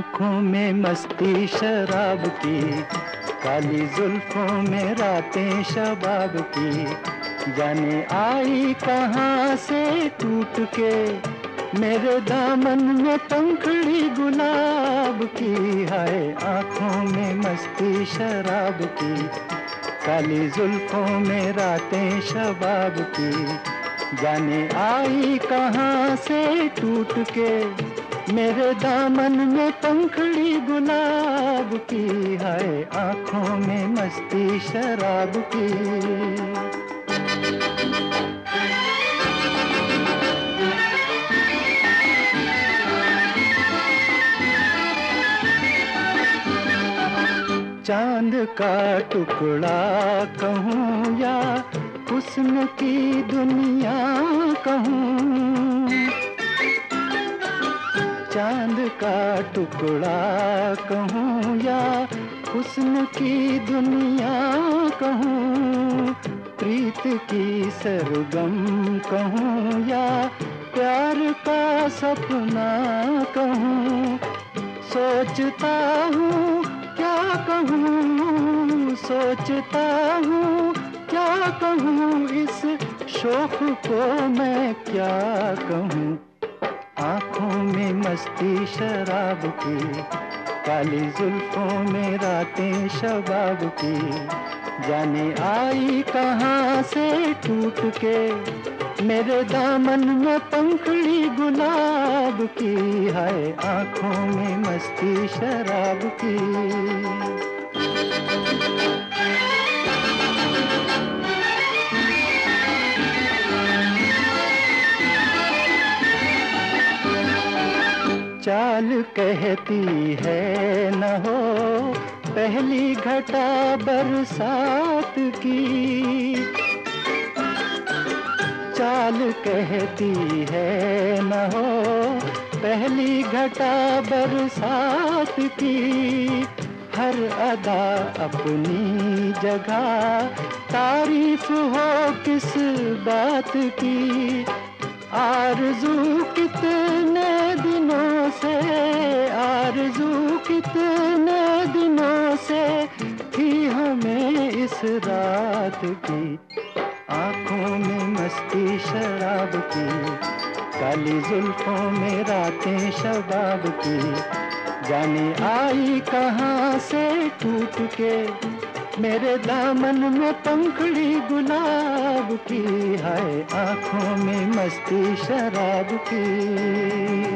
मस्ती शराब की, काली जुल्फों में रातें शबाब की। जाने आई कहाँ से टूट के, मेरे दामन में पंखड़ी गुलाब की। हाय, आँखों में मस्ती शराब की, काली जुल्फों में रातें शबाब की। जाने आई कहाँ से टूट के मेरे दामन में पंखड़ी गुलाब की हाय आँखों में मस्ती शराब की। चाँद का टुकड़ा कहूँ या हुस्न की दुनिया कहूँ का टुकड़ा कहूँ या हुस्न की दुनिया कहूँ, प्रीत की सरगम कहूँ या प्यार का सपना कहूँ, सोचता हूँ क्या कहूँ, सोचता हूँ क्या कहूँ, इस शोक को मैं क्या कहूँ? आँखों मस्ती शराब की, काली जुल्फों में रातें शबाब की। जाने आई कहाँ से टूट के, मेरे दामन में पंखड़ी गुलाब की। है आँखों में मस्ती शराब की। चाल कहती है, न हो पहली घटा बरसात की। चाल कहती है, न हो पहली घटा बरसात की। हर अदा अपनी जगह, तारीफ़ हो किस बात की। आरज़ू कितने से, आरज़ू कितने दिनों से थी हमें इस रात की। आँखों में मस्ती, शराब की, काली जुल्फों में रातें, शबाब की। जाने आई कहाँ से टूट के, मेरे दामन में पंखड़ी गुलाब की। है आँखों में मस्ती, शराब की।